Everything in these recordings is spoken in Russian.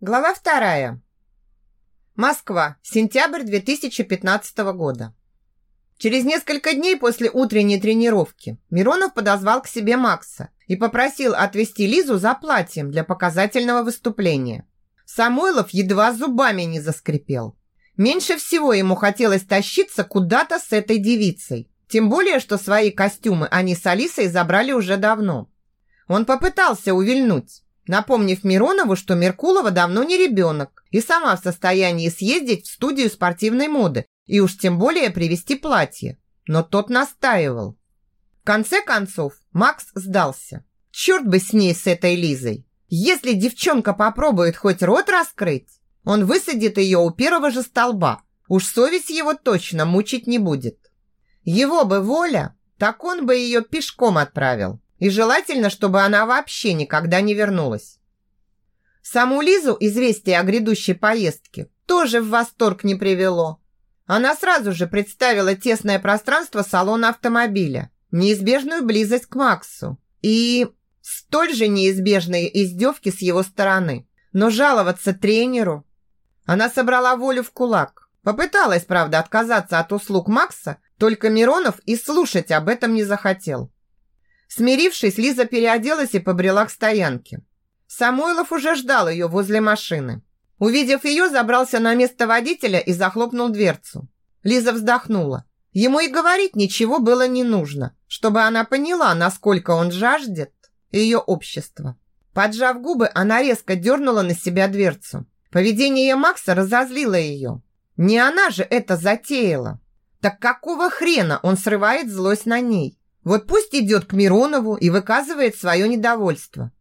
Глава вторая. Москва. Сентябрь 2015 года. Через несколько дней после утренней тренировки Миронов подозвал к себе Макса и попросил отвезти Лизу за платьем для показательного выступления. Самойлов едва зубами не заскрипел. Меньше всего ему хотелось тащиться куда-то с этой девицей. Тем более, что свои костюмы они с Алисой забрали уже давно. Он попытался увильнуть, напомнив Миронову, что Меркулова давно не ребенок и сама в состоянии съездить в студию спортивной моды и уж тем более привезти платье. Но тот настаивал. В конце концов, Макс сдался. Черт бы с ней, с этой Лизой. Если девчонка попробует хоть рот раскрыть, он высадит ее у первого же столба. Уж совесть его точно мучить не будет. Его бы воля, так он бы ее пешком отправил. И желательно, чтобы она вообще никогда не вернулась. Саму Лизу известие о грядущей поездке тоже в восторг не привело. Она сразу же представила тесное пространство салона автомобиля, неизбежную близость к Максу и столь же неизбежные издевки с его стороны. Но жаловаться тренеру... Она собрала волю в кулак. Попыталась, правда, отказаться от услуг Макса, только Миронов и слушать об этом не захотел. Смирившись, Лиза переоделась и побрела к стоянке. Самойлов уже ждал ее возле машины. Увидев ее, забрался на место водителя и захлопнул дверцу. Лиза вздохнула. Ему и говорить ничего было не нужно, чтобы она поняла, насколько он жаждет ее общества. Поджав губы, она резко дернула на себя дверцу. Поведение Макса разозлило ее. Не она же это затеяла. Так какого хрена он срывает злость на ней? Вот пусть идет к Миронову и выказывает свое недовольство.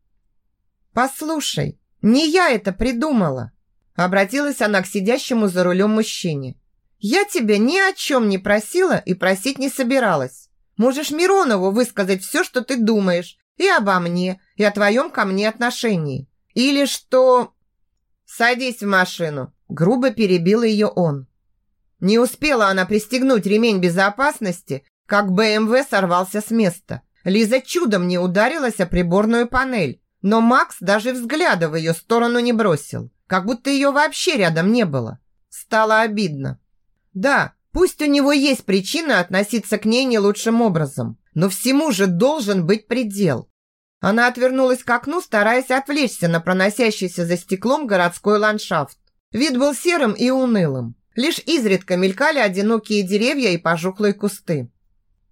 «Послушай, не я это придумала!» Обратилась она к сидящему за рулем мужчине. «Я тебя ни о чем не просила и просить не собиралась. Можешь Миронову высказать все, что ты думаешь, и обо мне, и о твоем ко мне отношении. Или что...» «Садись в машину!» Грубо перебил ее он. Не успела она пристегнуть ремень безопасности, как БМВ сорвался с места. Лиза чудом не ударилась о приборную панель, но Макс даже взгляда в ее сторону не бросил, как будто ее вообще рядом не было. Стало обидно. Да, пусть у него есть причина относиться к ней не лучшим образом, но всему же должен быть предел. Она отвернулась к окну, стараясь отвлечься на проносящийся за стеклом городской ландшафт. Вид был серым и унылым. Лишь изредка мелькали одинокие деревья и пожухлые кусты.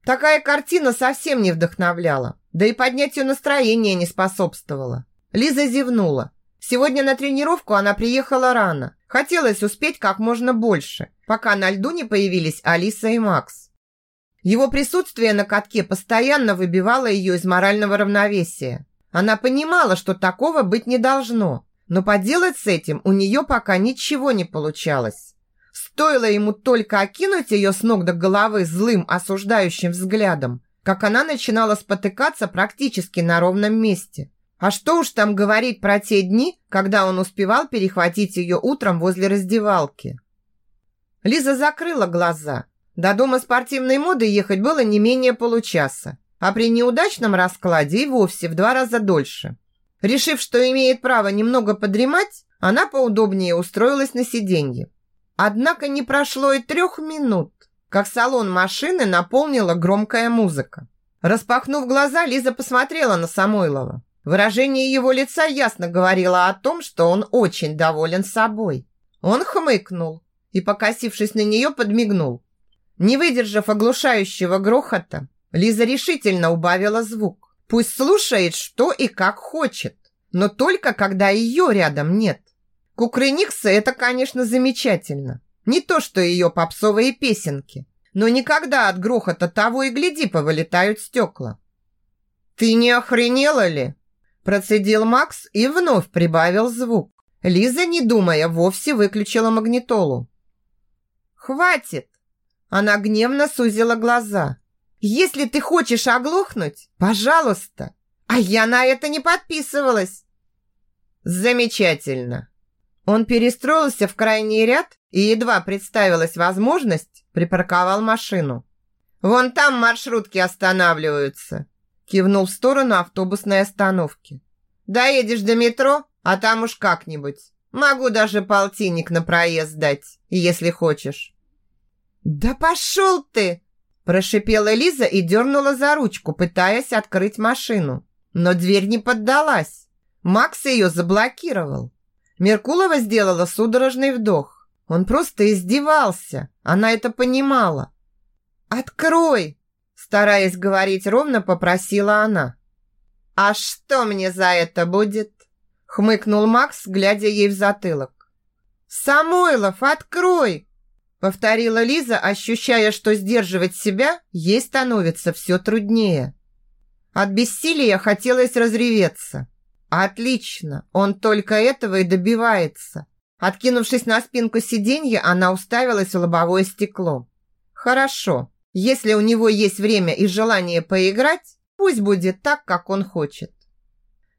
Такая картина совсем не вдохновляла, да и поднятию настроения не способствовала. Лиза зевнула. Сегодня на тренировку она приехала рано. Хотелось успеть как можно больше, пока на льду не появились Алиса и Макс. Его присутствие на катке постоянно выбивало ее из морального равновесия. Она понимала, что такого быть не должно, но поделать с этим у нее пока ничего не получалось. Стоило ему только окинуть ее с ног до головы злым осуждающим взглядом, как она начинала спотыкаться практически на ровном месте. А что уж там говорить про те дни, когда он успевал перехватить ее утром возле раздевалки. Лиза закрыла глаза. До дома спортивной моды ехать было не менее получаса, а при неудачном раскладе и вовсе в два раза дольше. Решив, что имеет право немного подремать, она поудобнее устроилась на сиденье. Однако не прошло и трех минут, как салон машины наполнила громкая музыка. Распахнув глаза, Лиза посмотрела на Самойлова. Выражение его лица ясно говорило о том, что он очень доволен собой. Он хмыкнул и, покосившись на нее, подмигнул. Не выдержав оглушающего грохота, Лиза решительно убавила звук. Пусть слушает, что и как хочет, но только когда ее рядом нет. Кукрыниксы – это, конечно, замечательно. Не то, что ее попсовые песенки. Но никогда от грохота того и гляди повылетают стекла. «Ты не охренела ли?» Процедил Макс и вновь прибавил звук. Лиза, не думая, вовсе выключила магнитолу. «Хватит!» Она гневно сузила глаза. «Если ты хочешь оглохнуть, пожалуйста!» А я на это не подписывалась. Замечательно. Он перестроился в крайний ряд и едва представилась возможность, припарковал машину. «Вон там маршрутки останавливаются», кивнул в сторону автобусной остановки. «Доедешь до метро, а там уж как-нибудь. Могу даже полтинник на проезд дать, если хочешь». «Да пошел ты!» Прошипела Лиза и дернула за ручку, пытаясь открыть машину. Но дверь не поддалась. Макс ее заблокировал. Меркулова сделала судорожный вдох. Он просто издевался. Она это понимала. «Открой!» Стараясь говорить ровно, попросила она. «А что мне за это будет?» Хмыкнул Макс, глядя ей в затылок. «Самойлов, открой!» Повторила Лиза, ощущая, что сдерживать себя ей становится все труднее. От бессилия хотелось разреветься. Отлично, он только этого и добивается. Откинувшись на спинку сиденья, она уставилась в лобовое стекло. Хорошо, если у него есть время и желание поиграть, пусть будет так, как он хочет.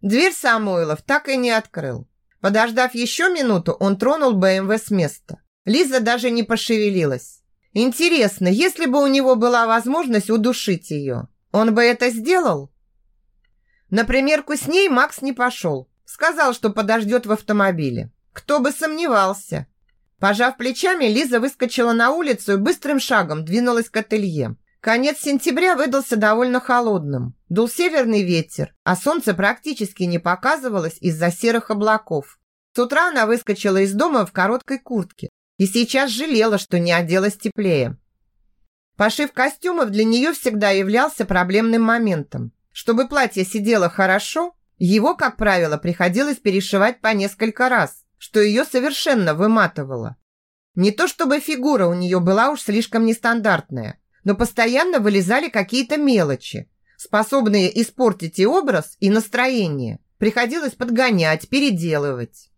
Дверь Самойлов так и не открыл. Подождав еще минуту, он тронул БМВ с места. Лиза даже не пошевелилась. Интересно, если бы у него была возможность удушить ее, он бы это сделал? На примерку с ней Макс не пошел. Сказал, что подождет в автомобиле. Кто бы сомневался. Пожав плечами, Лиза выскочила на улицу и быстрым шагом двинулась к ателье. Конец сентября выдался довольно холодным. Дул северный ветер, а солнце практически не показывалось из-за серых облаков. С утра она выскочила из дома в короткой куртке, и сейчас жалела, что не оделась теплее. Пошив костюмов для нее всегда являлся проблемным моментом. Чтобы платье сидело хорошо, его, как правило, приходилось перешивать по несколько раз, что ее совершенно выматывало. Не то чтобы фигура у нее была уж слишком нестандартная, но постоянно вылезали какие-то мелочи, способные испортить и образ, и настроение. Приходилось подгонять, переделывать.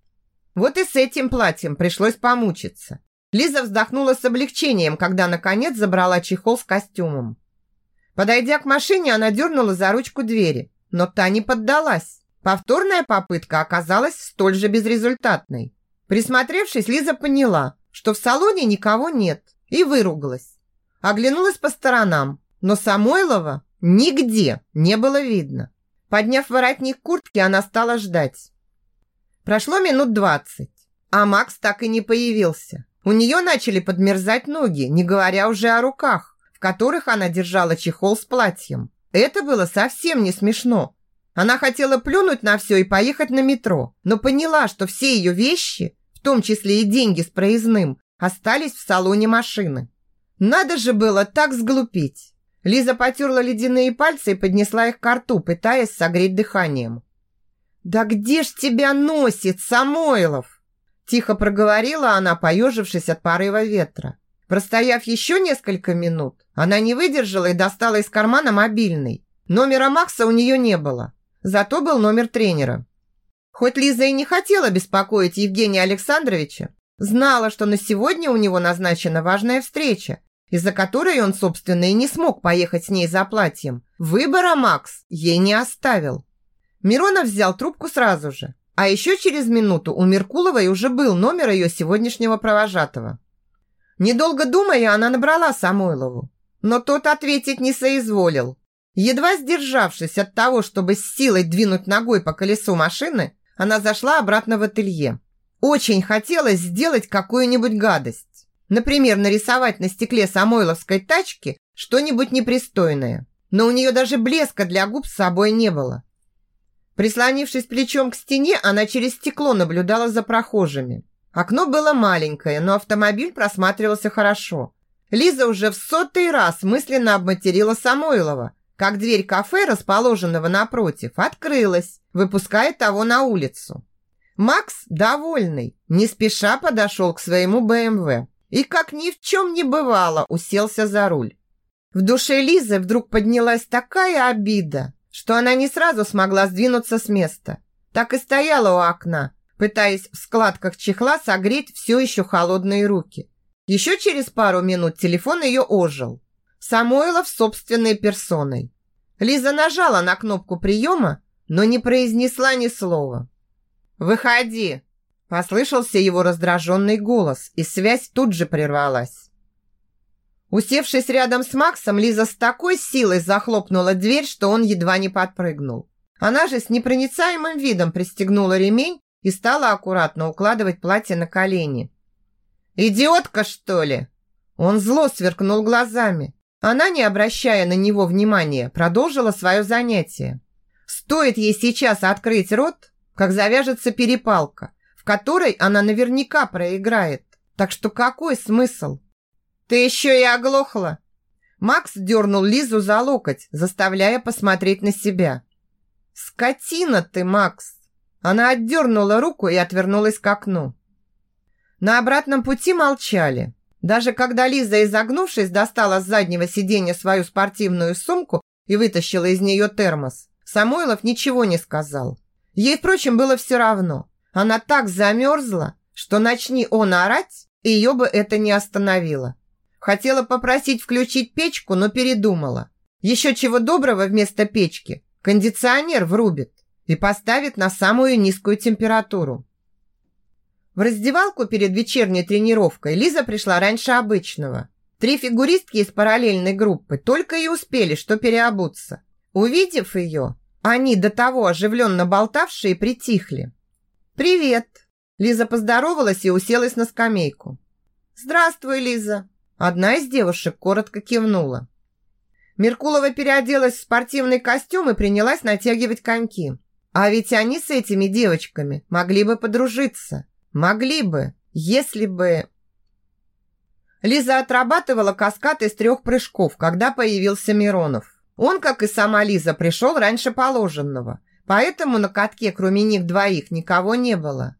Вот и с этим платьем пришлось помучиться. Лиза вздохнула с облегчением, когда наконец забрала чехол с костюмом. Подойдя к машине, она дернула за ручку двери, но та не поддалась. Повторная попытка оказалась столь же безрезультатной. Присмотревшись, Лиза поняла, что в салоне никого нет, и выругалась. Оглянулась по сторонам, но Самойлова нигде не было видно. Подняв воротник куртки, она стала ждать. Прошло минут двадцать, а Макс так и не появился. У нее начали подмерзать ноги, не говоря уже о руках, в которых она держала чехол с платьем. Это было совсем не смешно. Она хотела плюнуть на все и поехать на метро, но поняла, что все ее вещи, в том числе и деньги с проездным, остались в салоне машины. Надо же было так сглупить. Лиза потерла ледяные пальцы и поднесла их к рту, пытаясь согреть дыханием. «Да где ж тебя носит, Самойлов?» Тихо проговорила она, поежившись от порыва ветра. Простояв еще несколько минут, она не выдержала и достала из кармана мобильный. Номера Макса у нее не было, зато был номер тренера. Хоть Лиза и не хотела беспокоить Евгения Александровича, знала, что на сегодня у него назначена важная встреча, из-за которой он, собственно, и не смог поехать с ней за платьем. Выбора Макс ей не оставил. Миронов взял трубку сразу же. А еще через минуту у Меркуловой уже был номер ее сегодняшнего провожатого. Недолго думая, она набрала Самойлову. Но тот ответить не соизволил. Едва сдержавшись от того, чтобы с силой двинуть ногой по колесу машины, она зашла обратно в ателье. Очень хотелось сделать какую-нибудь гадость. Например, нарисовать на стекле самойловской тачки что-нибудь непристойное. Но у нее даже блеска для губ с собой не было. Прислонившись плечом к стене, она через стекло наблюдала за прохожими. Окно было маленькое, но автомобиль просматривался хорошо. Лиза уже в сотый раз мысленно обматерила Самойлова, как дверь кафе, расположенного напротив, открылась, выпуская того на улицу. Макс, довольный, не спеша подошел к своему БМВ и, как ни в чем не бывало, уселся за руль. В душе Лизы вдруг поднялась такая обида, что она не сразу смогла сдвинуться с места. Так и стояла у окна, пытаясь в складках чехла согреть все еще холодные руки. Еще через пару минут телефон ее ожил. Самойлов собственной персоной. Лиза нажала на кнопку приема, но не произнесла ни слова. «Выходи!» Послышался его раздраженный голос, и связь тут же прервалась. Усевшись рядом с Максом, Лиза с такой силой захлопнула дверь, что он едва не подпрыгнул. Она же с непроницаемым видом пристегнула ремень и стала аккуратно укладывать платье на колени. «Идиотка, что ли?» Он зло сверкнул глазами. Она, не обращая на него внимания, продолжила свое занятие. Стоит ей сейчас открыть рот, как завяжется перепалка, в которой она наверняка проиграет. Так что какой смысл? «Ты еще и оглохла!» Макс дернул Лизу за локоть, заставляя посмотреть на себя. «Скотина ты, Макс!» Она отдернула руку и отвернулась к окну. На обратном пути молчали. Даже когда Лиза, изогнувшись, достала с заднего сиденья свою спортивную сумку и вытащила из нее термос, Самойлов ничего не сказал. Ей, впрочем, было все равно. Она так замерзла, что начни он орать, ее бы это не остановило. Хотела попросить включить печку, но передумала. Еще чего доброго вместо печки кондиционер врубит и поставит на самую низкую температуру. В раздевалку перед вечерней тренировкой Лиза пришла раньше обычного. Три фигуристки из параллельной группы только и успели, что переобуться. Увидев ее, они до того оживленно болтавшие притихли. «Привет!» Лиза поздоровалась и уселась на скамейку. «Здравствуй, Лиза!» Одна из девушек коротко кивнула. Меркулова переоделась в спортивный костюм и принялась натягивать коньки. А ведь они с этими девочками могли бы подружиться. Могли бы, если бы... Лиза отрабатывала каскад из трех прыжков, когда появился Миронов. Он, как и сама Лиза, пришел раньше положенного, поэтому на катке, кроме них двоих, никого не было.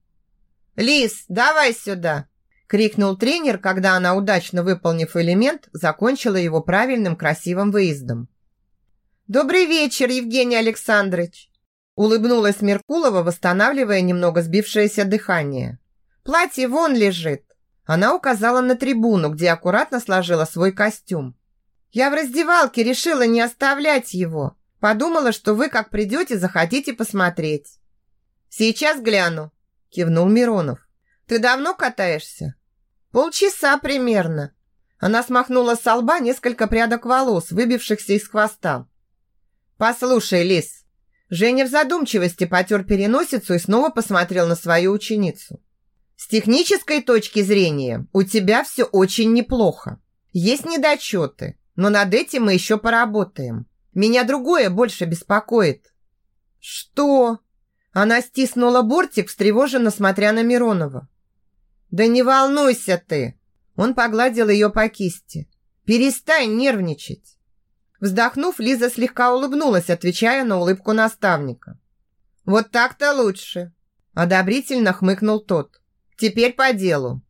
«Лиз, давай сюда!» – крикнул тренер, когда она, удачно выполнив элемент, закончила его правильным красивым выездом. «Добрый вечер, Евгений Александрович!» Улыбнулась Меркулова, восстанавливая немного сбившееся дыхание. «Платье вон лежит!» Она указала на трибуну, где аккуратно сложила свой костюм. «Я в раздевалке решила не оставлять его. Подумала, что вы, как придете, захотите посмотреть». «Сейчас гляну», – кивнул Миронов. «Ты давно катаешься?» «Полчаса примерно». Она смахнула с лба несколько прядок волос, выбившихся из хвоста. «Послушай, Лис, Женя в задумчивости потер переносицу и снова посмотрел на свою ученицу. С технической точки зрения у тебя все очень неплохо. Есть недочеты, но над этим мы еще поработаем. Меня другое больше беспокоит. Что? Она стиснула бортик, встревоженно смотря на Миронова. Да не волнуйся ты. Он погладил ее по кисти. Перестань нервничать. Вздохнув, Лиза слегка улыбнулась, отвечая на улыбку наставника. «Вот так-то лучше!» Одобрительно хмыкнул тот. «Теперь по делу».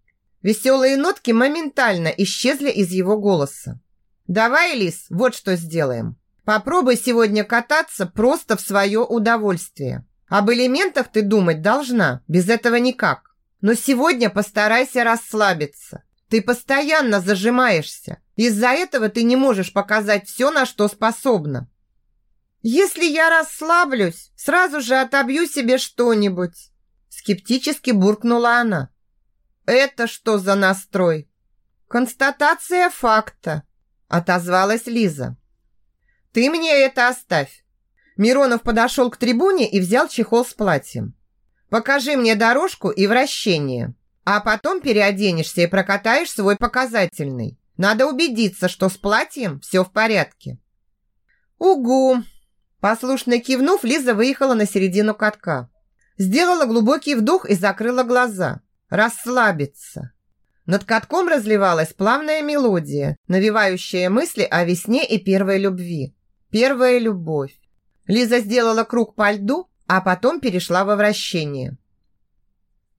Веселые нотки моментально исчезли из его голоса. «Давай, Лиз, вот что сделаем. Попробуй сегодня кататься просто в свое удовольствие. Об элементах ты думать должна, без этого никак. Но сегодня постарайся расслабиться. Ты постоянно зажимаешься. Из-за этого ты не можешь показать все, на что способна. Если я расслаблюсь, сразу же отобью себе что-нибудь. Скептически буркнула она. Это что за настрой? Констатация факта, отозвалась Лиза. Ты мне это оставь. Миронов подошел к трибуне и взял чехол с платьем. Покажи мне дорожку и вращение. А потом переоденешься и прокатаешь свой показательный. Надо убедиться, что с платьем все в порядке. Угу. Послушно кивнув, Лиза выехала на середину катка. Сделала глубокий вдох и закрыла глаза. Расслабиться. Над катком разливалась плавная мелодия, навевающая мысли о весне и первой любви. Первая любовь. Лиза сделала круг по льду, а потом перешла во вращение.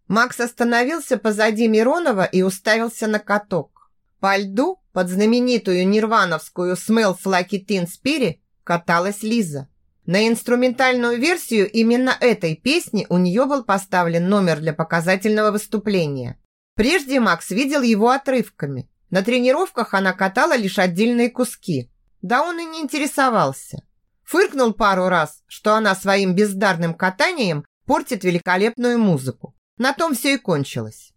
Макс остановился позади Миронова и уставился на каток. По льду под знаменитую нирвановскую «Smells Like Teen Spirit» каталась Лиза. На инструментальную версию именно этой песни у нее был поставлен номер для показательного выступления. Прежде Макс видел его отрывками. На тренировках она катала лишь отдельные куски. Да он и не интересовался. Фыркнул пару раз, что она своим бездарным катанием портит великолепную музыку. На том все и кончилось.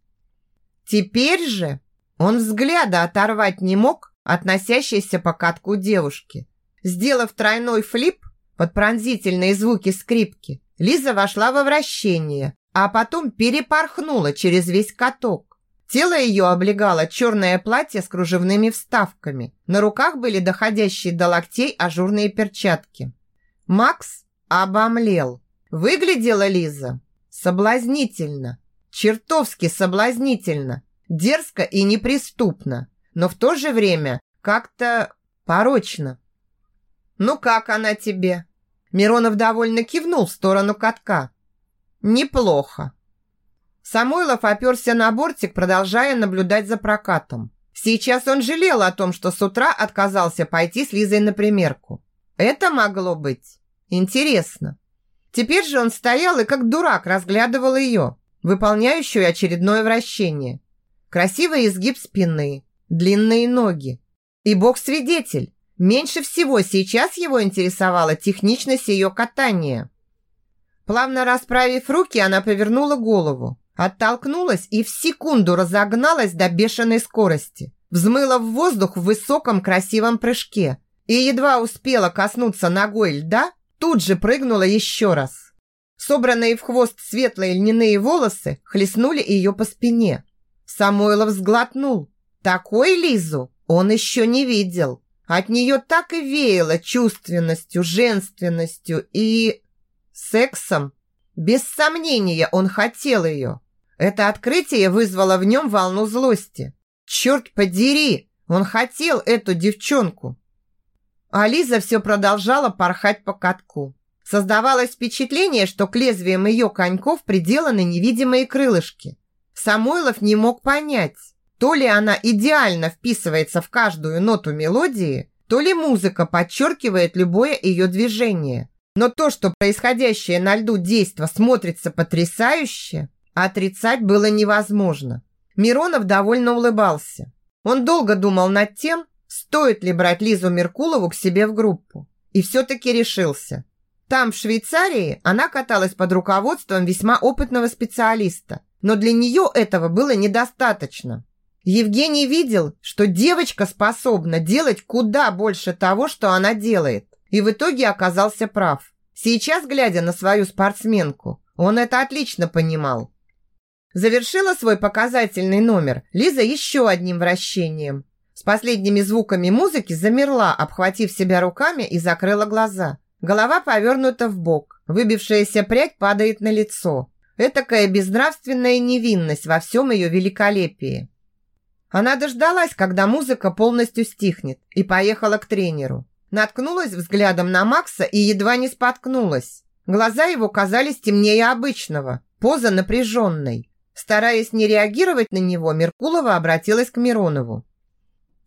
Теперь же он взгляда оторвать не мог относящейся по катку девушки. Сделав тройной флип под пронзительные звуки скрипки, Лиза вошла во вращение, а потом перепорхнула через весь каток. Тело ее облегало черное платье с кружевными вставками. На руках были доходящие до локтей ажурные перчатки. Макс обомлел. Выглядела Лиза соблазнительно, чертовски соблазнительно, дерзко и неприступно, но в то же время как-то порочно. «Ну как она тебе?» Миронов довольно кивнул в сторону катка. «Неплохо». Самойлов оперся на бортик, продолжая наблюдать за прокатом. Сейчас он жалел о том, что с утра отказался пойти с Лизой на примерку. Это могло быть интересно. Теперь же он стоял и как дурак разглядывал ее, выполняющую очередное вращение. Красивый изгиб спины, длинные ноги. И бог-свидетель, меньше всего сейчас его интересовала техничность ее катания. Плавно расправив руки, она повернула голову, оттолкнулась и в секунду разогналась до бешеной скорости. Взмыла в воздух в высоком красивом прыжке и едва успела коснуться ногой льда, тут же прыгнула еще раз. Собранные в хвост светлые льняные волосы хлестнули ее по спине. Самойлов сглотнул. Такой Лизу он еще не видел. От нее так и веяло чувственностью, женственностью и... сексом. Без сомнения, он хотел ее. Это открытие вызвало в нем волну злости. Черт подери, он хотел эту девчонку. А Лиза все продолжала порхать по катку. Создавалось впечатление, что к лезвиям ее коньков приделаны невидимые крылышки. Самойлов не мог понять, то ли она идеально вписывается в каждую ноту мелодии, то ли музыка подчеркивает любое ее движение. Но то, что происходящее на льду действо смотрится потрясающе, отрицать было невозможно. Миронов довольно улыбался. Он долго думал над тем, стоит ли брать Лизу Меркулову к себе в группу. И все-таки решился. Там, в Швейцарии, она каталась под руководством весьма опытного специалиста. Но для нее этого было недостаточно. Евгений видел, что девочка способна делать куда больше того, что она делает. И в итоге оказался прав. Сейчас, глядя на свою спортсменку, он это отлично понимал. Завершила свой показательный номер Лиза еще одним вращением. С последними звуками музыки замерла, обхватив себя руками и закрыла глаза. Голова повернута в бок, выбившаяся прядь падает на лицо. Этакая безнравственная невинность во всем ее великолепии. Она дождалась, когда музыка полностью стихнет, и поехала к тренеру. Наткнулась взглядом на Макса и едва не споткнулась. Глаза его казались темнее обычного, поза напряженной. Стараясь не реагировать на него, Меркулова обратилась к Миронову.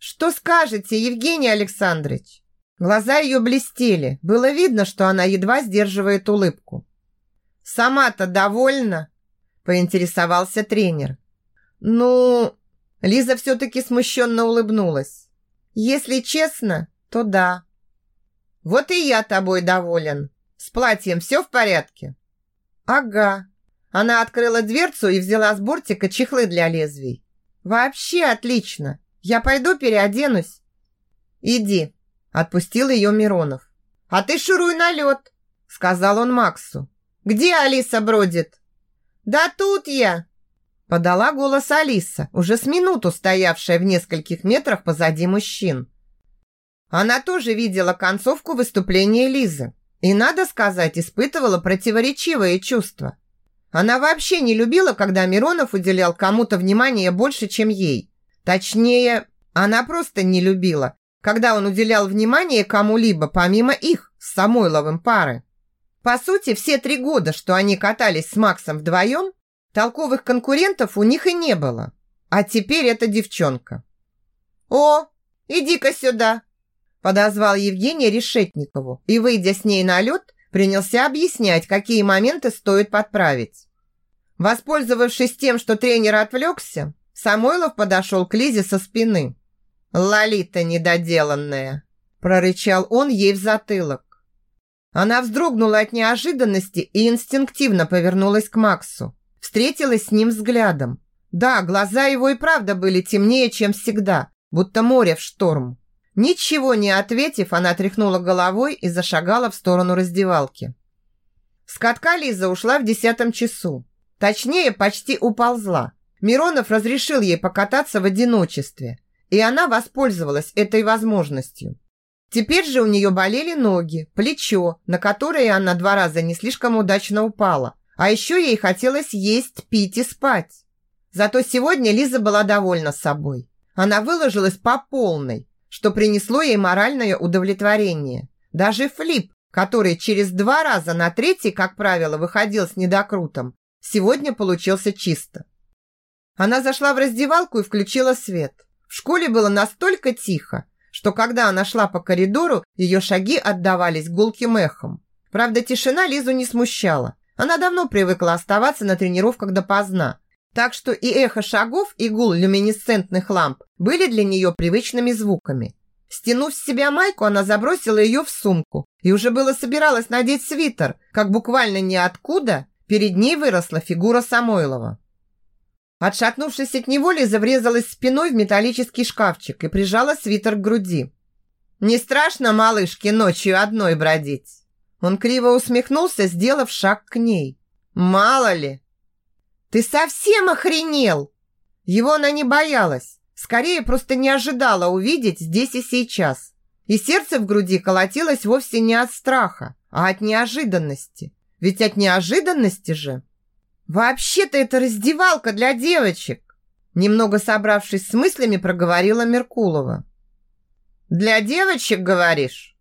«Что скажете, Евгений Александрович?» Глаза ее блестели. Было видно, что она едва сдерживает улыбку. «Сама-то довольна?» поинтересовался тренер. «Ну...» Лиза все-таки смущенно улыбнулась. «Если честно, то да». «Вот и я тобой доволен. С платьем все в порядке?» «Ага». Она открыла дверцу и взяла с бортика чехлы для лезвий. «Вообще отлично. Я пойду переоденусь. Иди, отпустил ее Миронов. А ты шуруй на лед, сказал он Максу. Где Алиса бродит? Да тут я, подала голос Алиса, уже с минуту стоявшая в нескольких метрах позади мужчин. Она тоже видела концовку выступления Лизы и, надо сказать, испытывала противоречивые чувства. Она вообще не любила, когда Миронов уделял кому-то внимание больше, чем ей. Точнее, она просто не любила, когда он уделял внимание кому-либо помимо их с Самойловым пары. По сути, все три года, что они катались с Максом вдвоем, толковых конкурентов у них и не было. А теперь эта девчонка. «О, иди-ка сюда!» подозвал Евгения Решетникову и, выйдя с ней на лед, принялся объяснять, какие моменты стоит подправить. Воспользовавшись тем, что тренер отвлекся, Самойлов подошел к Лизе со спины. «Лолита недоделанная!» прорычал он ей в затылок. Она вздрогнула от неожиданности и инстинктивно повернулась к Максу. Встретилась с ним взглядом. Да, глаза его и правда были темнее, чем всегда, будто море в шторм. Ничего не ответив, она тряхнула головой и зашагала в сторону раздевалки. С катка Лиза ушла в десятом часу. Точнее, почти уползла. Миронов разрешил ей покататься в одиночестве, и она воспользовалась этой возможностью. Теперь же у нее болели ноги, плечо, на которое она два раза не слишком удачно упала. А еще ей хотелось есть, пить и спать. Зато сегодня Лиза была довольна собой. Она выложилась по полной, что принесло ей моральное удовлетворение. Даже Флип, который через два раза на третий, как правило, выходил с недокрутом, сегодня получился чисто. Она зашла в раздевалку и включила свет. В школе было настолько тихо, что когда она шла по коридору, ее шаги отдавались гулким эхом. Правда, тишина Лизу не смущала. Она давно привыкла оставаться на тренировках допоздна. Так что и эхо шагов, и гул люминесцентных ламп были для нее привычными звуками. Стянув с себя майку, она забросила ее в сумку и уже было собиралась надеть свитер, как буквально ниоткуда перед ней выросла фигура Самойлова. Отшатнувшись от него, Лиза врезалась спиной в металлический шкафчик и прижала свитер к груди. «Не страшно малышке ночью одной бродить?» Он криво усмехнулся, сделав шаг к ней. «Мало ли!» «Ты совсем охренел!» Его она не боялась, скорее просто не ожидала увидеть здесь и сейчас. И сердце в груди колотилось вовсе не от страха, а от неожиданности. Ведь от неожиданности же «Вообще-то это раздевалка для девочек!» Немного собравшись с мыслями, проговорила Меркулова. «Для девочек, говоришь?»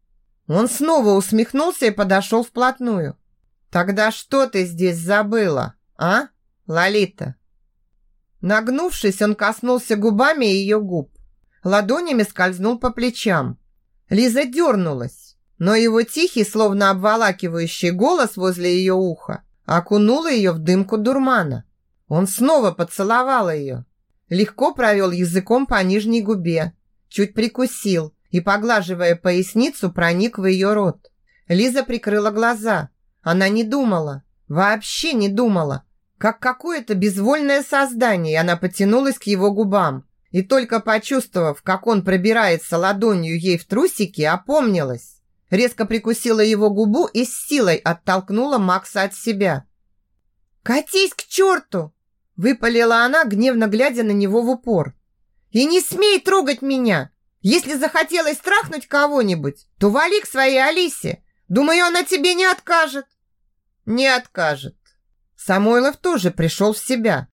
Он снова усмехнулся и подошел вплотную. «Тогда что ты здесь забыла, а, Лолита?» Нагнувшись, он коснулся губами ее губ. Ладонями скользнул по плечам. Лиза дернулась, но его тихий, словно обволакивающий голос возле ее уха окунула ее в дымку дурмана. Он снова поцеловал ее. Легко провел языком по нижней губе, чуть прикусил и, поглаживая поясницу, проник в ее рот. Лиза прикрыла глаза. Она не думала, вообще не думала. Как какое-то безвольное создание она потянулась к его губам и только почувствовав, как он пробирается ладонью ей в трусики, опомнилась резко прикусила его губу и с силой оттолкнула Макса от себя. «Катись к черту!» – выпалила она, гневно глядя на него в упор. «И не смей трогать меня! Если захотелось трахнуть кого-нибудь, то вали к своей Алисе. Думаю, она тебе не откажет». «Не откажет». Самойлов тоже пришел в себя.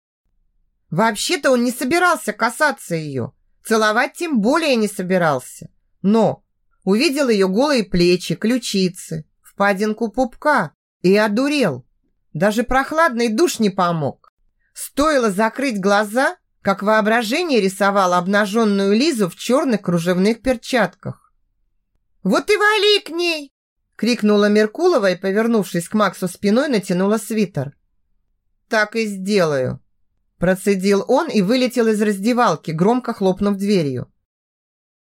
Вообще-то он не собирался касаться ее, целовать тем более не собирался. Но Увидел ее голые плечи, ключицы, впадинку пупка и одурел. Даже прохладный душ не помог. Стоило закрыть глаза, как воображение рисовало обнаженную Лизу в черных кружевных перчатках. «Вот и вали к ней!» крикнула Меркулова и, повернувшись к Максу спиной, натянула свитер. «Так и сделаю», процедил он и вылетел из раздевалки, громко хлопнув дверью.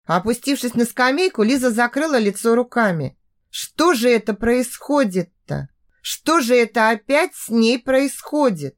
Опустившись на скамейку, Лиза закрыла лицо руками. Что же это происходит-то? Что же это опять с ней происходит?